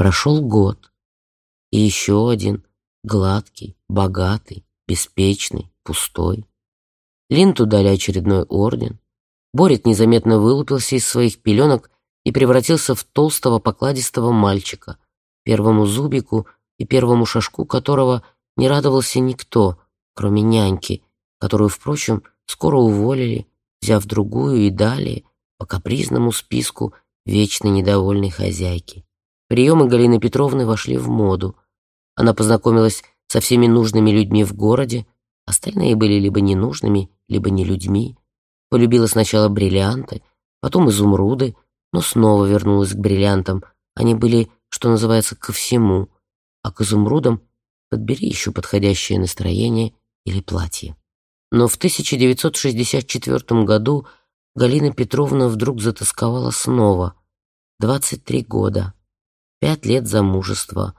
Прошел год. И еще один, гладкий, богатый, беспечный, пустой. Линту дали очередной орден. Борик незаметно вылупился из своих пеленок и превратился в толстого покладистого мальчика, первому зубику и первому шажку которого не радовался никто, кроме няньки, которую, впрочем, скоро уволили, взяв другую и далее по капризному списку вечной недовольной хозяйки. Приемы Галины Петровны вошли в моду. Она познакомилась со всеми нужными людьми в городе, остальные были либо ненужными, либо не людьми. Полюбила сначала бриллианты, потом изумруды, но снова вернулась к бриллиантам. Они были, что называется, ко всему, а к изумрудам подбери еще подходящее настроение или платье. Но в 1964 году Галина Петровна вдруг затасковала снова. 23 года, пять лет замужества,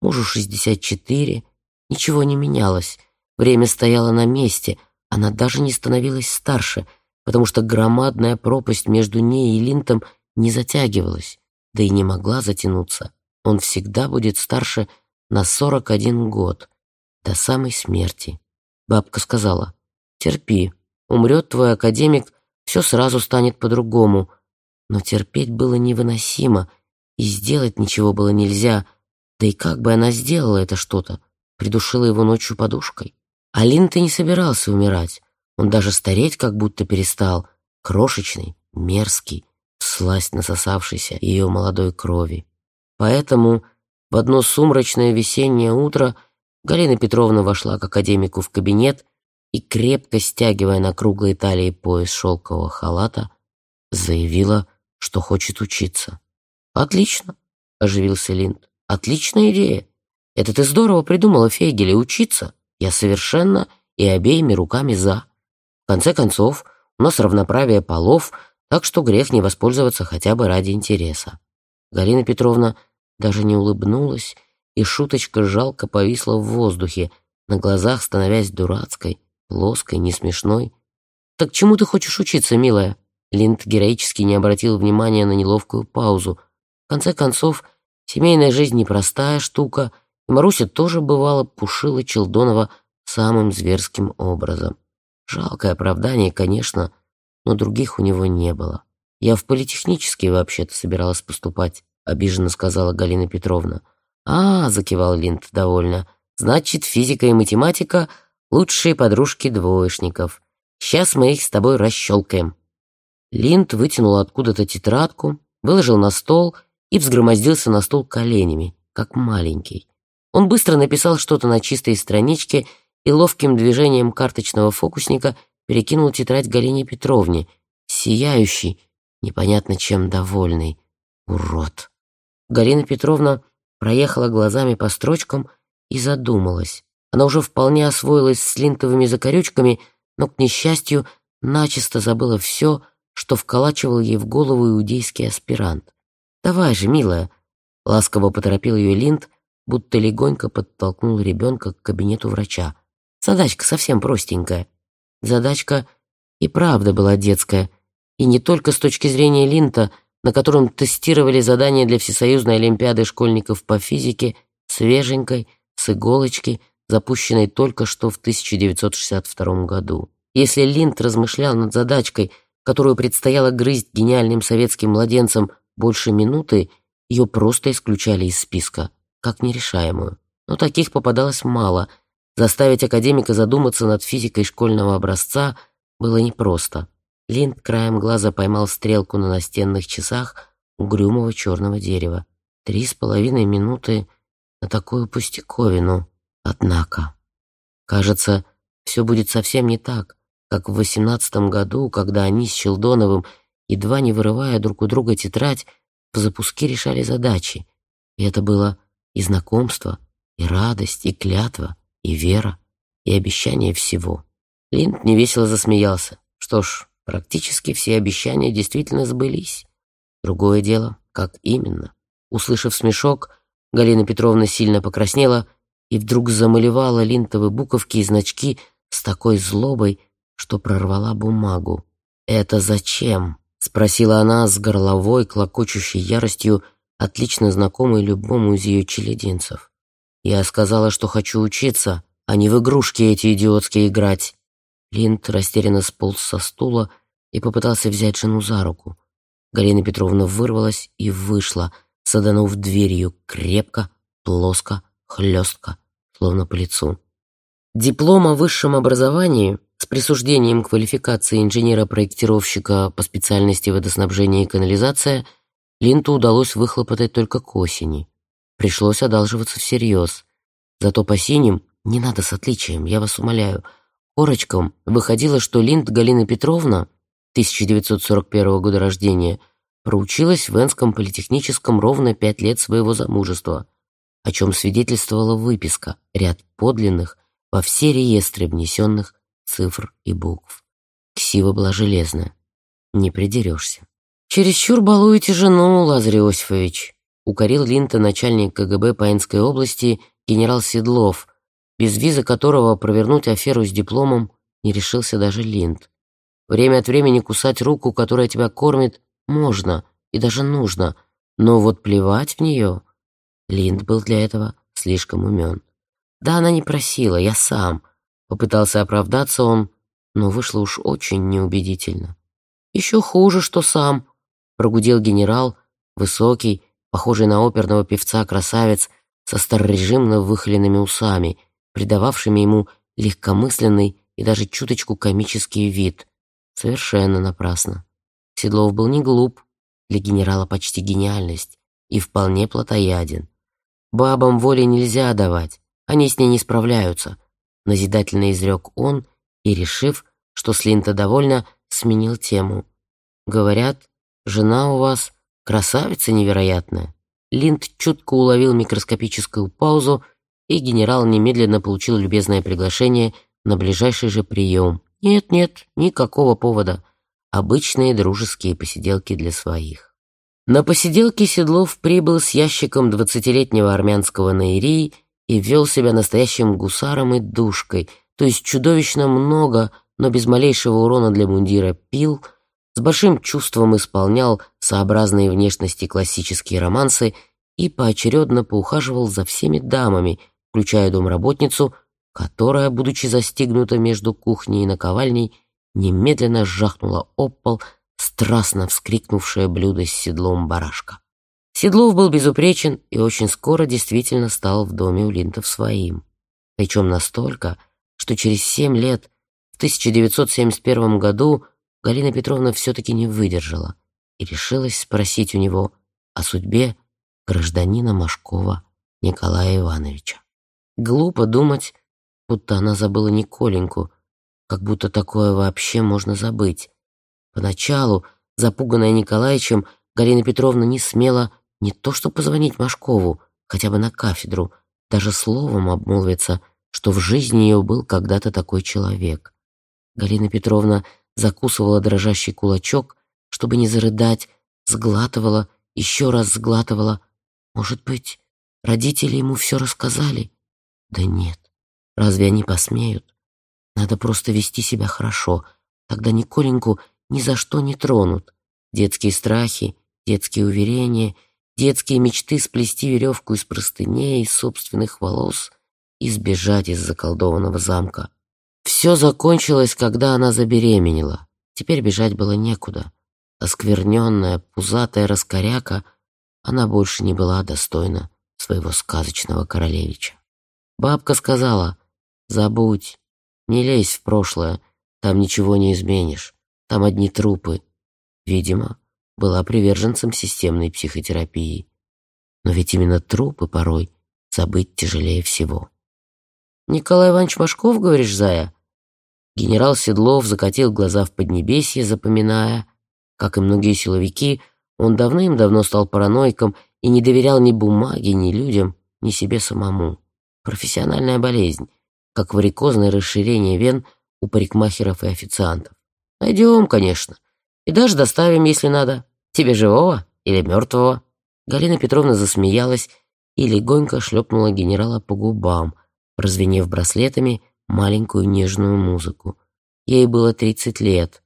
мужу 64, ничего не менялось, время стояло на месте, она даже не становилась старше, потому что громадная пропасть между ней и Линтом не затягивалась, да и не могла затянуться. Он всегда будет старше на 41 год, до самой смерти. Бабка сказала, терпи, умрет твой академик, все сразу станет по-другому. Но терпеть было невыносимо, и сделать ничего было нельзя. Да и как бы она сделала это что-то? Придушила его ночью подушкой. А Лин-то не собирался умирать. Он даже стареть как будто перестал. Крошечный, мерзкий, сласть насосавшийся ее молодой крови. Поэтому в одно сумрачное весеннее утро Галина Петровна вошла к академику в кабинет и, крепко стягивая на круглой талии пояс шелкового халата, заявила, что хочет учиться. «Отлично», — оживился Линд. «Отличная идея. Это ты здорово придумала, Фейгеле, учиться. Я совершенно и обеими руками за. В конце концов, у нас равноправие полов, так что грех не воспользоваться хотя бы ради интереса». Галина Петровна даже не улыбнулась, и шуточка жалко повисла в воздухе, на глазах становясь дурацкой, плоской, не смешной. «Так чему ты хочешь учиться, милая?» Линд героически не обратил внимания на неловкую паузу. В конце концов, семейная жизнь непростая штука, и Маруся тоже, бывало, пушила Челдонова самым зверским образом. Жалкое оправдание, конечно, но других у него не было. «Я в политехнический вообще-то собиралась поступать», — обиженно сказала Галина Петровна. «А, — закивал Линд довольно, — значит, физика и математика — лучшие подружки двоечников. Сейчас мы их с тобой расщелкаем». Линд вытянул откуда-то тетрадку, выложил на стол и взгромоздился на стол коленями, как маленький. Он быстро написал что-то на чистой страничке и ловким движением карточного фокусника перекинул тетрадь Галине Петровне, сияющий, непонятно чем довольный. Урод. Галина Петровна проехала глазами по строчкам и задумалась. Она уже вполне освоилась с линтовыми закорючками, но, к несчастью, начисто забыла все, что вколачивал ей в голову иудейский аспирант. «Давай же, милая!» — ласково поторопил ее Линд, будто легонько подтолкнул ребенка к кабинету врача. «Задачка совсем простенькая». Задачка и правда была детская, и не только с точки зрения Линта, на котором тестировали задания для Всесоюзной Олимпиады школьников по физике, свеженькой, с иголочки, запущенной только что в 1962 году. Если Линд размышлял над задачкой, которую предстояло грызть гениальным советским младенцам больше минуты ее просто исключали из списка, как нерешаемую. Но таких попадалось мало. Заставить академика задуматься над физикой школьного образца было непросто. Линд краем глаза поймал стрелку на настенных часах угрюмого черного дерева. Три с половиной минуты на такую пустяковину. Однако, кажется, все будет совсем не так, как в восемнадцатом году, когда они с Челдоновым едва не вырывая друг у друга тетрадь, в запуске решали задачи. И это было и знакомство, и радость, и клятва, и вера, и обещание всего. Линд невесело засмеялся. Что ж, практически все обещания действительно сбылись. Другое дело, как именно. Услышав смешок, Галина Петровна сильно покраснела и вдруг замалевала линтовые буковки и значки с такой злобой, что прорвала бумагу. «Это зачем?» — спросила она с горловой, клокочущей яростью, отлично знакомый любому из ее челединцев. Я сказала, что хочу учиться, а не в игрушки эти идиотские играть. Линд растерянно сполз со стула и попытался взять жену за руку. Галина Петровна вырвалась и вышла, саданув дверью крепко, плоско, хлестко, словно по лицу. Диплом о высшем образовании с присуждением квалификации инженера-проектировщика по специальности водоснабжения и канализация Линту удалось выхлопотать только к осени. Пришлось одалживаться всерьез. Зато по синим не надо с отличием, я вас умоляю. Корочком выходило, что Линд Галина Петровна, 1941 года рождения, проучилась в Энском политехническом ровно пять лет своего замужества, о чем свидетельствовала выписка, ряд подлинных, во все реестры внесенных цифр и букв. Ксива была железная. Не придерешься. «Чересчур балуете жену, Лазарь Иосифович», укорил Линта начальник КГБ по Инской области генерал Седлов, без визы которого провернуть аферу с дипломом не решился даже Линд. Время от времени кусать руку, которая тебя кормит, можно и даже нужно, но вот плевать в нее... Линд был для этого слишком умен. Да, она не просила, я сам. Попытался оправдаться он, но вышло уж очень неубедительно. Еще хуже, что сам, прогудел генерал, высокий, похожий на оперного певца красавец со старорежимно выхоленными усами, придававшими ему легкомысленный и даже чуточку комический вид. Совершенно напрасно. Седлов был не глуп, для генерала почти гениальность, и вполне плотояден. Бабам воли нельзя давать, они с ней не справляются, назидательно изрек он и, решив, что Слинта довольна, сменил тему. Говорят, жена у вас красавица невероятная. Линд чутко уловил микроскопическую паузу, и генерал немедленно получил любезное приглашение на ближайший же прием. Нет-нет, никакого повода. Обычные дружеские посиделки для своих. На посиделке Седлов прибыл с ящиком двадцатилетнего армянского наирии и вел себя настоящим гусаром и душкой, то есть чудовищно много, но без малейшего урона для мундира пил, с большим чувством исполнял сообразные внешности классические романсы и поочередно поухаживал за всеми дамами, включая домработницу, которая, будучи застигнута между кухней и наковальней, немедленно жахнула об пол страстно вскрикнувшее блюдо с седлом барашка. Седлов был безупречен и очень скоро действительно стал в доме у Линтов своим. Причем настолько, что через семь лет, в 1971 году, Галина Петровна все-таки не выдержала и решилась спросить у него о судьбе гражданина Машкова Николая Ивановича. Глупо думать, будто она забыла Николеньку, как будто такое вообще можно забыть. Поначалу, запуганная Николаевичем, Галина Петровна не смела не то что позвонить Машкову, хотя бы на кафедру, даже словом обмолвиться, что в жизни ее был когда-то такой человек. Галина Петровна закусывала дрожащий кулачок, чтобы не зарыдать, сглатывала, еще раз сглатывала. Может быть, родители ему все рассказали? Да нет, разве они посмеют? Надо просто вести себя хорошо, тогда Николеньку ни за что не тронут. Детские страхи, детские уверения — детские мечты сплести веревку из простыней, из собственных волос и сбежать из заколдованного замка. Все закончилось, когда она забеременела. Теперь бежать было некуда. Оскверненная, пузатая раскоряка, она больше не была достойна своего сказочного королевича. Бабка сказала, «Забудь, не лезь в прошлое, там ничего не изменишь, там одни трупы». Видимо, была приверженцем системной психотерапии. Но ведь именно трупы порой забыть тяжелее всего. «Николай Иванович Машков, говоришь, Зая?» Генерал Седлов закатил глаза в поднебесье, запоминая, как и многие силовики, он давным-давно стал параноиком и не доверял ни бумаге, ни людям, ни себе самому. Профессиональная болезнь, как варикозное расширение вен у парикмахеров и официантов. Найдем, конечно. И даже доставим, если надо. Тебе живого или мертвого?» Галина Петровна засмеялась и легонько шлепнула генерала по губам, прозвенев браслетами маленькую нежную музыку. Ей было тридцать лет.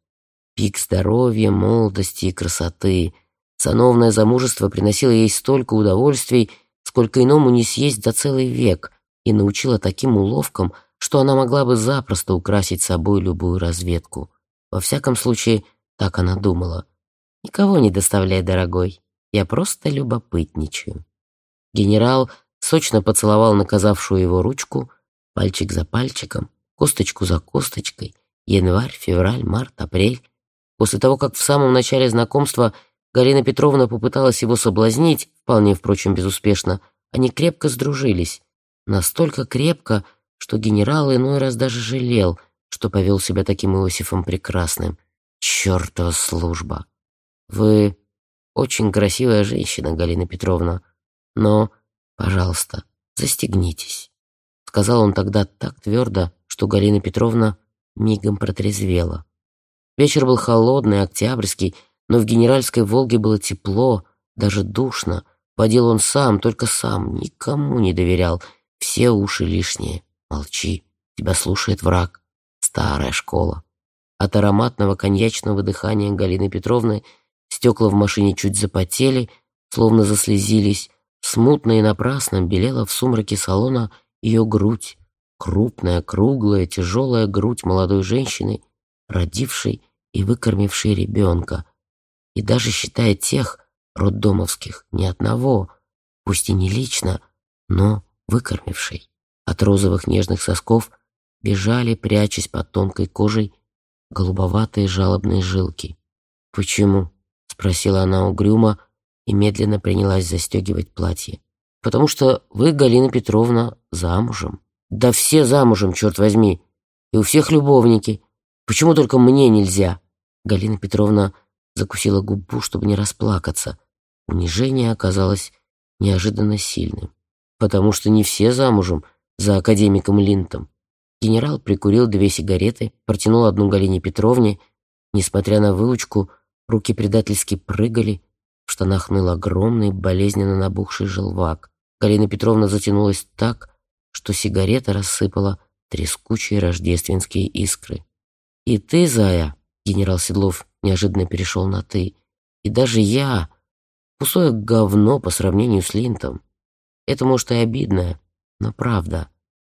Пик здоровья, молодости и красоты. Сановное замужество приносило ей столько удовольствий, сколько иному не съесть за целый век, и научила таким уловкам, что она могла бы запросто украсить собой любую разведку. Во всяком случае, так она думала. «Никого не доставляй, дорогой, я просто любопытничаю». Генерал сочно поцеловал наказавшую его ручку, пальчик за пальчиком, косточку за косточкой, январь, февраль, март, апрель. После того, как в самом начале знакомства Галина Петровна попыталась его соблазнить, вполне, впрочем, безуспешно, они крепко сдружились. Настолько крепко, что генерал иной раз даже жалел, что повел себя таким Иосифом Прекрасным. Чёртова служба! Вы очень красивая женщина, Галина Петровна, но, пожалуйста, застегнитесь. Сказал он тогда так твердо, что Галина Петровна мигом протрезвела. Вечер был холодный, октябрьский, но в генеральской «Волге» было тепло, даже душно. Водил он сам, только сам, никому не доверял. Все уши лишние. Молчи, тебя слушает враг. Старая школа. От ароматного коньячного дыхания Галины Петровны стекла в машине чуть запотели, словно заслезились. Смутно и напрасно белела в сумраке салона ее грудь. Крупная, круглая, тяжелая грудь молодой женщины, родившей и выкормившей ребенка. И даже считая тех роддомовских ни одного, пусть и не лично, но выкормившей. От розовых нежных сосков бежали, прячась под тонкой кожей, голубоватые жалобные жилки. «Почему?» — спросила она угрюмо и медленно принялась застегивать платье. «Потому что вы, Галина Петровна, замужем». «Да все замужем, черт возьми! И у всех любовники. Почему только мне нельзя?» Галина Петровна закусила губу, чтобы не расплакаться. Унижение оказалось неожиданно сильным. «Потому что не все замужем за академиком Линтом». Генерал прикурил две сигареты, протянул одну Галине Петровне. Несмотря на выучку, руки предательски прыгали, в штанах ныл огромный, болезненно набухший желвак. Галина Петровна затянулась так, что сигарета рассыпала трескучие рождественские искры. «И ты, Зая!» — генерал Седлов неожиданно перешел на «ты». «И даже я! Пустое говно по сравнению с Линтом. Это, может, и обидно, но правда.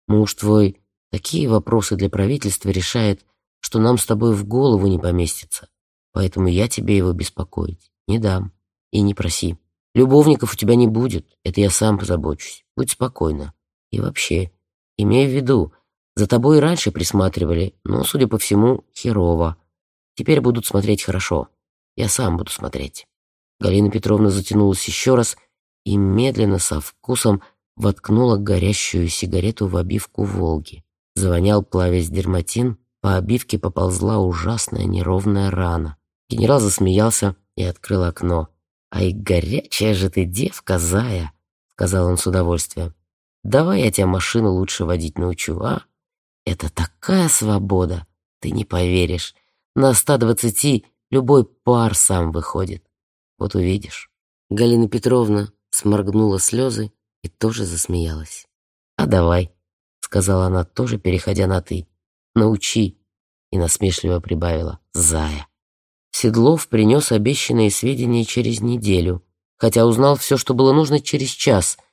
Муж твой такие вопросы для правительства решает, что нам с тобой в голову не поместится. Поэтому я тебе его беспокоить не дам. И не проси. Любовников у тебя не будет, это я сам позабочусь. Будь спокойна. И вообще, имей в виду, за тобой раньше присматривали, но, судя по всему, херово. Теперь будут смотреть хорошо. Я сам буду смотреть». Галина Петровна затянулась еще раз и медленно, со вкусом, воткнула горящую сигарету в обивку «Волги». Завонял плавясь дерматин, по обивке поползла ужасная неровная рана. Генерал засмеялся и открыл окно. «Ай, горячая же ты девка, зая!» — сказал он с удовольствием. Давай я тебя машину лучше водить научу, а? Это такая свобода, ты не поверишь. На 120 любой пар сам выходит. Вот увидишь. Галина Петровна сморгнула слезы и тоже засмеялась. «А давай», — сказала она, тоже переходя на «ты». «Научи», — и насмешливо прибавила, «зая». Седлов принес обещанные сведения через неделю, хотя узнал все, что было нужно через час —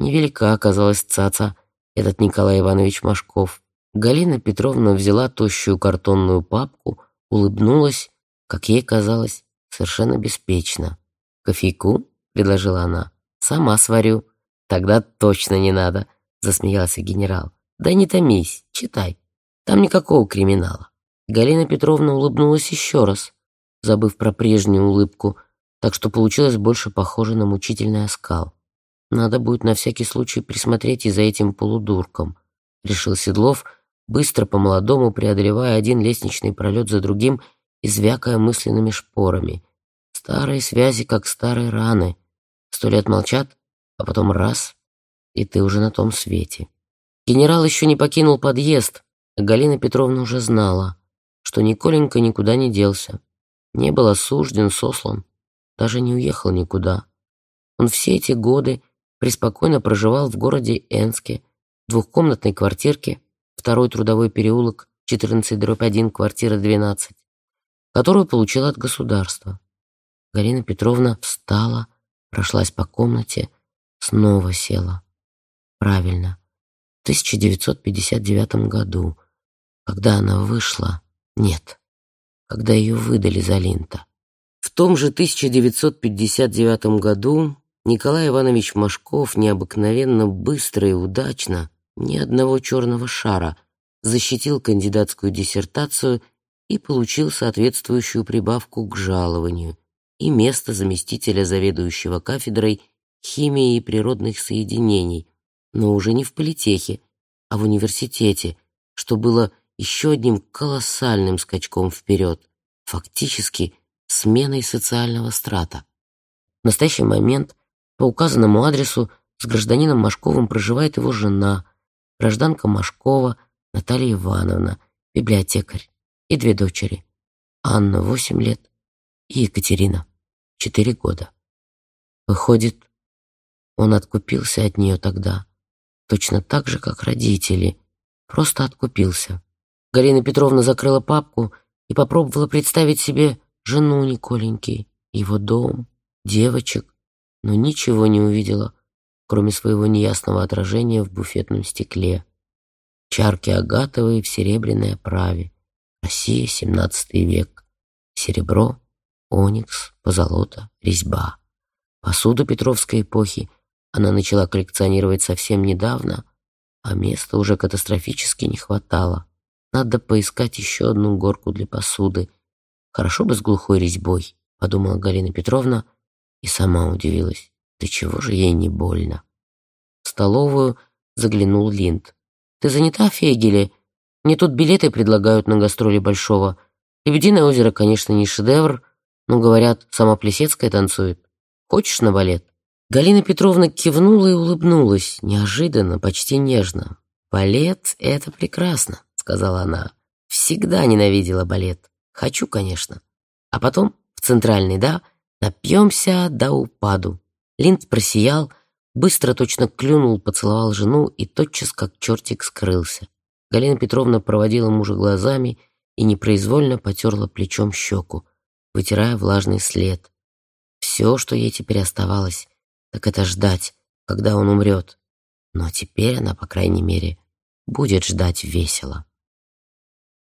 Невелика оказалась цаца, этот Николай Иванович Машков. Галина Петровна взяла тощую картонную папку, улыбнулась, как ей казалось, совершенно беспечно. «Кофейку?» — предложила она. «Сама сварю». «Тогда точно не надо», — засмеялся генерал. «Да не томись, читай. Там никакого криминала». Галина Петровна улыбнулась еще раз, забыв про прежнюю улыбку, так что получилось больше похоже на мучительный оскал. Надо будет на всякий случай присмотреть и за этим полудурком, решил Седлов, быстро по-молодому преодолевая один лестничный пролет за другим и звякая мысленными шпорами. Старые связи, как старые раны. Сто лет молчат, а потом раз, и ты уже на том свете. Генерал еще не покинул подъезд, а Галина Петровна уже знала, что Николенька никуда не делся. Не был осужден, сослан, даже не уехал никуда. Он все эти годы преспокойно проживал в городе Энске, в двухкомнатной квартирке, второй трудовой переулок, 14 1, квартира 12, которую получил от государства. Галина Петровна встала, прошлась по комнате, снова села. Правильно, 1959 году, когда она вышла, нет, когда ее выдали за Линта. В том же 1959 году Николай Иванович Машков необыкновенно быстро и удачно, ни одного черного шара, защитил кандидатскую диссертацию и получил соответствующую прибавку к жалованию и место заместителя заведующего кафедрой химии и природных соединений, но уже не в политехе, а в университете, что было еще одним колоссальным скачком вперед, фактически сменой социального страта. В настоящий момент по указанному адресу с гражданином Машковым проживает его жена, гражданка Машкова Наталья Ивановна, библиотекарь, и две дочери. Анна, восемь лет, и Екатерина, четыре года. Выходит, он откупился от нее тогда, точно так же, как родители, просто откупился. Галина Петровна закрыла папку и попробовала представить себе жену Николеньки, его дом, девочек, но ничего не увидела, кроме своего неясного отражения в буфетном стекле. Чарки агатовые в серебряной оправе. Россия, XVII век. Серебро, оникс, позолота, резьба. Посуду Петровской эпохи она начала коллекционировать совсем недавно, а места уже катастрофически не хватало. Надо поискать еще одну горку для посуды. Хорошо бы с глухой резьбой, подумала Галина Петровна, и сама удивилась. Да чего же ей не больно? В столовую заглянул Линд. «Ты занята, Фегеле? Мне тут билеты предлагают на гастроли Большого. Лебединое озеро, конечно, не шедевр, но, говорят, сама Плесецкая танцует. Хочешь на балет?» Галина Петровна кивнула и улыбнулась, неожиданно, почти нежно. «Балет — это прекрасно», — сказала она. «Всегда ненавидела балет. Хочу, конечно. А потом в центральный, да, Напьемся до упаду. Линд просиял, быстро точно клюнул, поцеловал жену и тотчас, как чертик, скрылся. Галина Петровна проводила мужа глазами и непроизвольно потерла плечом щеку, вытирая влажный след. Все, что ей теперь оставалось, так это ждать, когда он умрет. Но теперь она, по крайней мере, будет ждать весело.